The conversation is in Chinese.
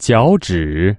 脚趾。